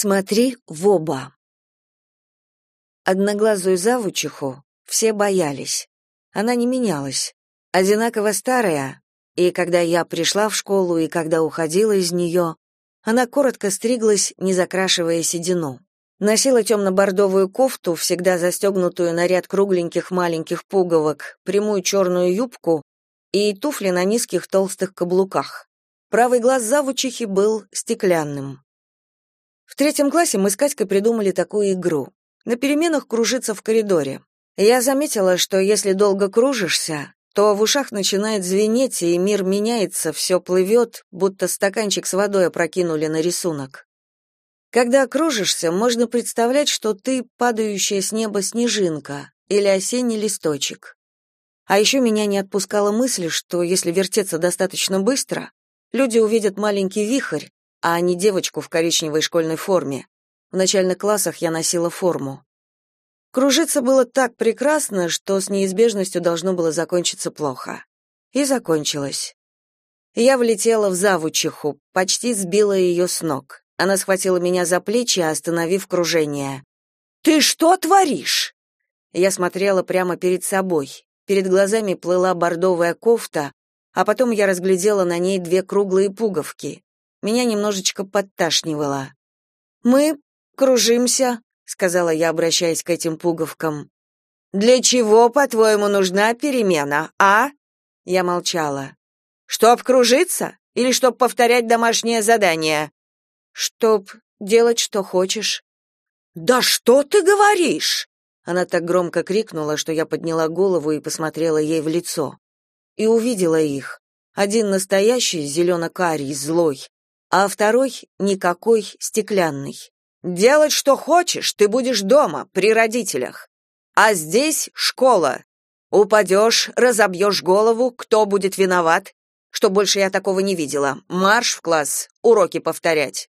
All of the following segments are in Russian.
Смотри в оба. Одноглазую завучиху все боялись. Она не менялась. Одинаково старая, и когда я пришла в школу, и когда уходила из нее, она коротко стриглась, не закрашивая седину. Носила темно-бордовую кофту, всегда застегнутую на ряд кругленьких маленьких пуговок, прямую черную юбку и туфли на низких толстых каблуках. Правый глаз завучихи был стеклянным. В третьем классе мы с Катькой придумали такую игру. На переменах кружиться в коридоре. Я заметила, что если долго кружишься, то в ушах начинает звенеть, и мир меняется, все плывет, будто стаканчик с водой опрокинули на рисунок. Когда кружишься, можно представлять, что ты падающая с неба снежинка или осенний листочек. А еще меня не отпускала мысль, что если вертеться достаточно быстро, люди увидят маленький вихрь, а не девочку в коричневой школьной форме. В начальных классах я носила форму. Кружиться было так прекрасно, что с неизбежностью должно было закончиться плохо. И закончилось. Я влетела в завучиху, почти сбила ее с ног. Она схватила меня за плечи, остановив кружение. «Ты что творишь?» Я смотрела прямо перед собой. Перед глазами плыла бордовая кофта, а потом я разглядела на ней две круглые пуговки. Меня немножечко подташнивало. «Мы кружимся», — сказала я, обращаясь к этим пуговкам. «Для чего, по-твоему, нужна перемена, а?» Я молчала. «Чтоб кружиться? Или чтоб повторять домашнее задание?» «Чтоб делать, что хочешь». «Да что ты говоришь?» Она так громко крикнула, что я подняла голову и посмотрела ей в лицо. И увидела их. Один настоящий, зелено-карий, злой, а второй никакой стеклянный. Делать что хочешь, ты будешь дома, при родителях. А здесь школа. Упадешь, разобьешь голову, кто будет виноват? Что больше я такого не видела. Марш в класс, уроки повторять.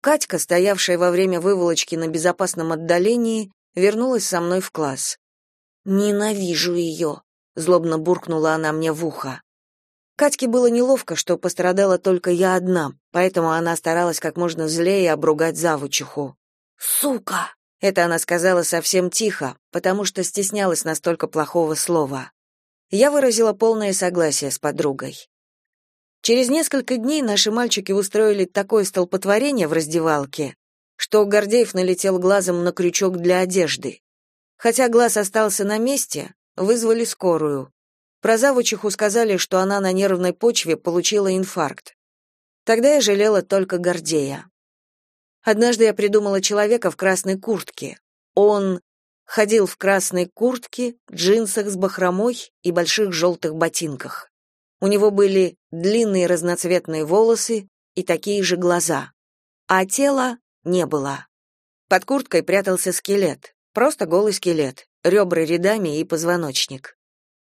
Катька, стоявшая во время выволочки на безопасном отдалении, вернулась со мной в класс. Ненавижу ее», — злобно буркнула она мне в ухо. Катьке было неловко, что пострадала только я одна, поэтому она старалась как можно злее обругать завучиху. «Сука!» — это она сказала совсем тихо, потому что стеснялась настолько плохого слова. Я выразила полное согласие с подругой. Через несколько дней наши мальчики устроили такое столпотворение в раздевалке, что Гордеев налетел глазом на крючок для одежды. Хотя глаз остался на месте, вызвали скорую. Про завучиху сказали, что она на нервной почве получила инфаркт. Тогда я жалела только Гордея. Однажды я придумала человека в красной куртке. Он ходил в красной куртке, джинсах с бахромой и больших желтых ботинках. У него были длинные разноцветные волосы и такие же глаза. А тела не было. Под курткой прятался скелет, просто голый скелет, ребра рядами и позвоночник.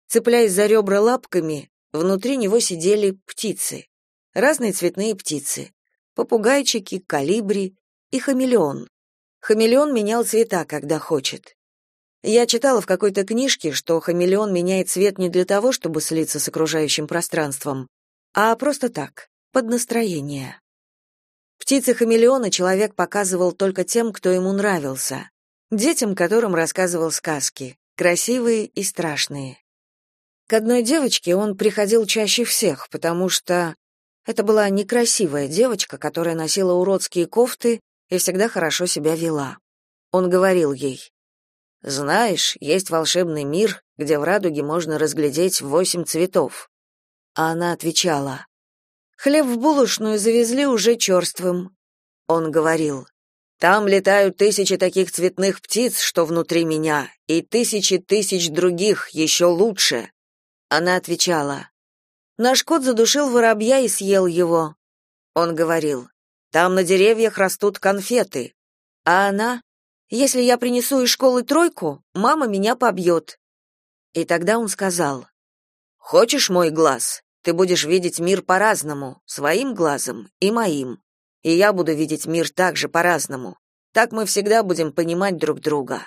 Цепляясь за ребра лапками, внутри него сидели птицы. Разные цветные птицы. Попугайчики, калибри и хамелеон. Хамелеон менял цвета, когда хочет. Я читала в какой-то книжке, что хамелеон меняет цвет не для того, чтобы слиться с окружающим пространством, а просто так, под настроение. Птицы-хамелеона человек показывал только тем, кто ему нравился, детям, которым рассказывал сказки, красивые и страшные. К одной девочке он приходил чаще всех, потому что это была некрасивая девочка, которая носила уродские кофты и всегда хорошо себя вела. Он говорил ей, «Знаешь, есть волшебный мир, где в радуге можно разглядеть восемь цветов». А она отвечала, «Хлеб в булочную завезли уже черствым». Он говорил, «Там летают тысячи таких цветных птиц, что внутри меня, и тысячи тысяч других, еще лучше. Она отвечала: Наш кот задушил воробья и съел его. Он говорил: Там на деревьях растут конфеты. А она: Если я принесу из школы тройку, мама меня побьет». И тогда он сказал: Хочешь мой глаз? Ты будешь видеть мир по-разному, своим глазом и моим. И я буду видеть мир также по-разному. Так мы всегда будем понимать друг друга.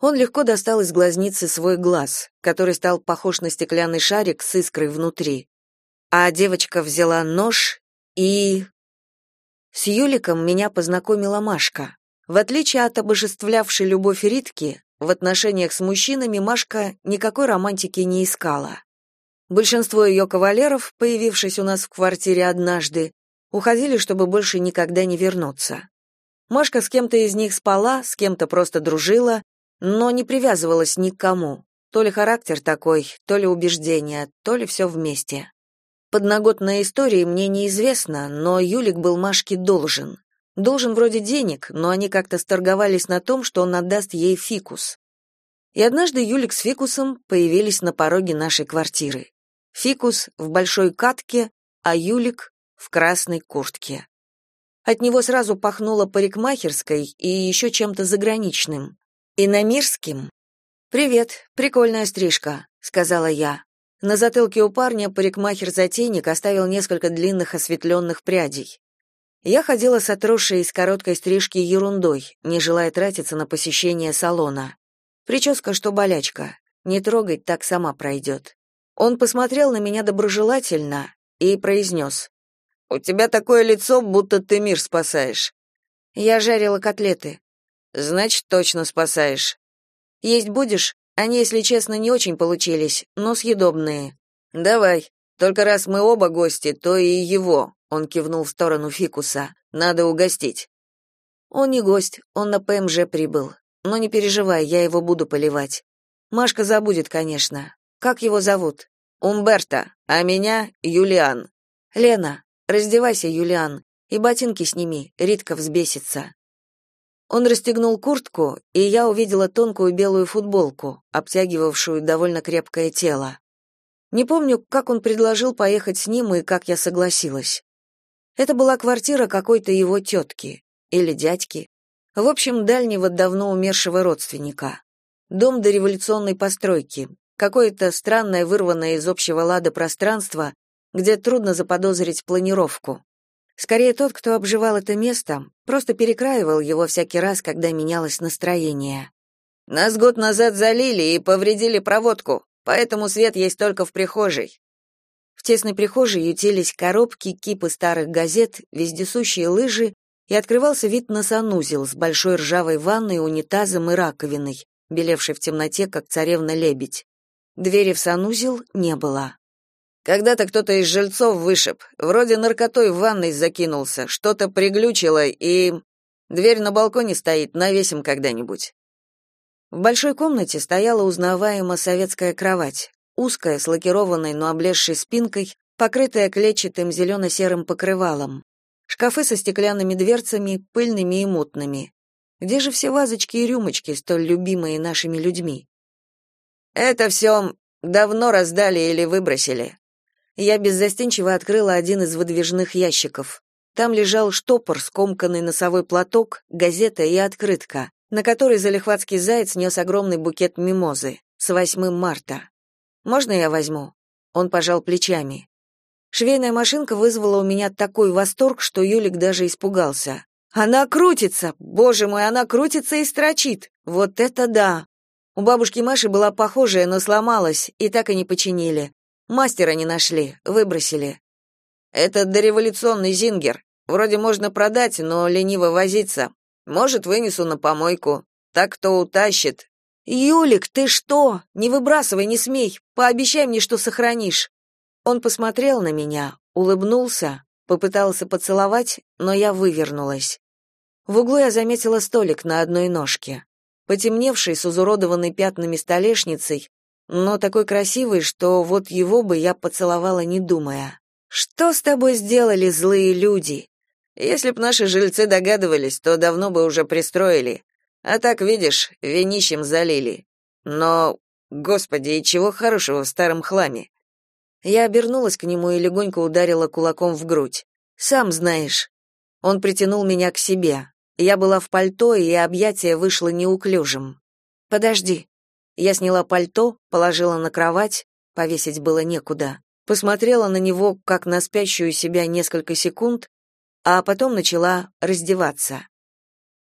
Он легко достал из глазницы свой глаз, который стал похож на стеклянный шарик с искрой внутри. А девочка взяла нож и... С Юликом меня познакомила Машка. В отличие от обожествлявшей любовь Ритки, в отношениях с мужчинами Машка никакой романтики не искала. Большинство ее кавалеров, появившись у нас в квартире однажды, уходили, чтобы больше никогда не вернуться. Машка с кем-то из них спала, с кем-то просто дружила, но не привязывалась ни к кому. То ли характер такой, то ли убеждения, то ли все вместе. Подноготная история мне неизвестна, но Юлик был Машке должен. Должен вроде денег, но они как-то сторговались на том, что он отдаст ей фикус. И однажды Юлик с фикусом появились на пороге нашей квартиры. Фикус в большой катке, а Юлик в красной куртке. От него сразу пахнуло парикмахерской и еще чем-то заграничным. Иномирским. «Привет, прикольная стрижка», — сказала я. На затылке у парня парикмахер-затейник оставил несколько длинных осветленных прядей. Я ходила с отросшей из короткой стрижки ерундой, не желая тратиться на посещение салона. Прическа, что болячка. Не трогать, так сама пройдет. Он посмотрел на меня доброжелательно и произнес. У тебя такое лицо, будто ты мир спасаешь. Я жарила котлеты. Значит, точно спасаешь. Есть будешь? Они, если честно, не очень получились, но съедобные. Давай. Только раз мы оба гости, то и его, он кивнул в сторону фикуса. Надо угостить. Он не гость, он на ПМЖ прибыл. Но не переживай, я его буду поливать. Машка забудет, конечно. Как его зовут? Умберто, а меня Юлиан. Лена. Раздевайся, Юлиан, и ботинки сними, Ритка взбесится. Он расстегнул куртку, и я увидела тонкую белую футболку, обтягивавшую довольно крепкое тело. Не помню, как он предложил поехать с ним и как я согласилась. Это была квартира какой-то его тетки или дядьки, в общем, дальнего давно умершего родственника. Дом дореволюционной постройки, какое-то странное вырванное из общего лада пространство, где трудно заподозрить планировку. Скорее тот, кто обживал это место, просто перекраивал его всякий раз, когда менялось настроение. Нас год назад залили и повредили проводку, поэтому свет есть только в прихожей. В тесной прихожей ютились коробки, кипы старых газет, вездесущие лыжи, и открывался вид на санузел с большой ржавой ванной, унитазом и раковиной, белевшей в темноте, как царевна-лебедь. Двери в санузел не было. Когда-то кто-то из жильцов вышиб, вроде наркотой в ванной закинулся, что-то приглючило и... Дверь на балконе стоит, навесим когда-нибудь. В большой комнате стояла узнаваемо советская кровать, узкая, с лакированной, но облезшей спинкой, покрытая клетчатым зелено-серым покрывалом. Шкафы со стеклянными дверцами, пыльными и мутными. Где же все вазочки и рюмочки, столь любимые нашими людьми? Это все давно раздали или выбросили. Я беззастенчиво открыла один из выдвижных ящиков. Там лежал штопор, скомканный носовой платок, газета и открытка, на которой залихватский заяц нес огромный букет мимозы с 8 марта. «Можно я возьму?» Он пожал плечами. Швейная машинка вызвала у меня такой восторг, что Юлик даже испугался. «Она крутится! Боже мой, она крутится и строчит! Вот это да!» У бабушки Маши была похожая, но сломалась, и так и не починили. Мастера не нашли, выбросили. Это дореволюционный зингер. Вроде можно продать, но лениво возиться. Может, вынесу на помойку. Так кто утащит. Юлик, ты что? Не выбрасывай, не смей. Пообещай мне, что сохранишь. Он посмотрел на меня, улыбнулся, попытался поцеловать, но я вывернулась. В углу я заметила столик на одной ножке. Потемневший с изуродованной пятнами столешницей, но такой красивый, что вот его бы я поцеловала, не думая. Что с тобой сделали злые люди? Если б наши жильцы догадывались, то давно бы уже пристроили. А так, видишь, винищем залили. Но, господи, и чего хорошего в старом хламе? Я обернулась к нему и легонько ударила кулаком в грудь. Сам знаешь. Он притянул меня к себе. Я была в пальто, и объятие вышло неуклюжим. Подожди. Я сняла пальто, положила на кровать, повесить было некуда. Посмотрела на него, как на спящую себя несколько секунд, а потом начала раздеваться.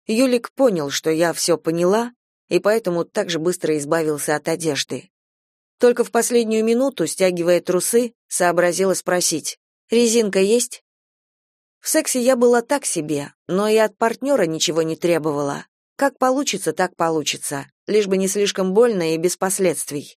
Юлик понял, что я все поняла, и поэтому так же быстро избавился от одежды. Только в последнюю минуту, стягивая трусы, сообразила спросить: "Резинка есть?" В сексе я была так себе, но и от партнера ничего не требовала. Как получится, так получится, лишь бы не слишком больно и без последствий.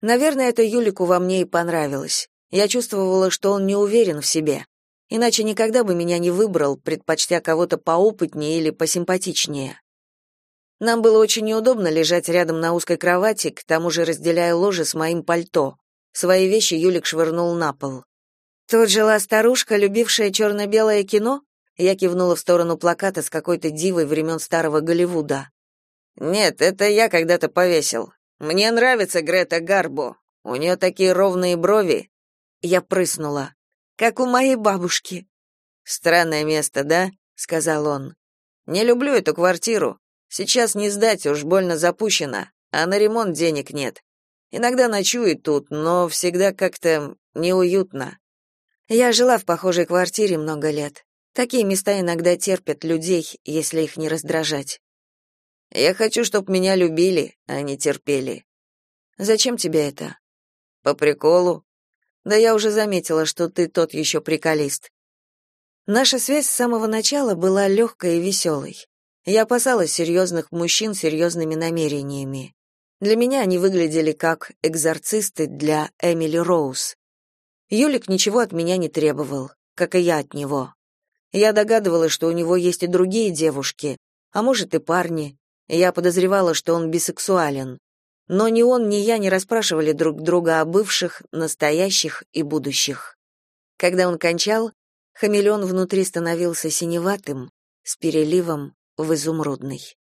Наверное, это Юлику во мне и понравилось. Я чувствовала, что он не уверен в себе. Иначе никогда бы меня не выбрал, предпочтя кого-то поопытнее или посимпатичнее. Нам было очень неудобно лежать рядом на узкой кровати, к тому же разделяя ложе с моим пальто. Свои вещи Юлик швырнул на пол. Тут жила старушка, любившая черно-белое кино? Я кивнула в сторону плаката с какой-то дивой времен старого Голливуда. Нет, это я когда-то повесил. Мне нравится Грета Гарбо. У нее такие ровные брови. Я прыснула. Как у моей бабушки. Странное место, да? сказал он. Не люблю эту квартиру. Сейчас не сдать, уж больно запущено, а на ремонт денег нет. Иногда ночую тут, но всегда как-то неуютно. Я жила в похожей квартире много лет. Такие места иногда терпят людей, если их не раздражать. Я хочу, чтобы меня любили, а не терпели. Зачем тебе это? По приколу. Да я уже заметила, что ты тот еще приколист. Наша связь с самого начала была легкой и веселой. Я опасалась серьезных мужчин серьезными намерениями. Для меня они выглядели как экзорцисты для Эмили Роуз. Юлик ничего от меня не требовал, как и я от него. Я догадывалась, что у него есть и другие девушки, а может и парни. Я подозревала, что он бисексуален. Но ни он, ни я не расспрашивали друг друга о бывших, настоящих и будущих. Когда он кончал, хамелеон внутри становился синеватым, с переливом в изумрудный.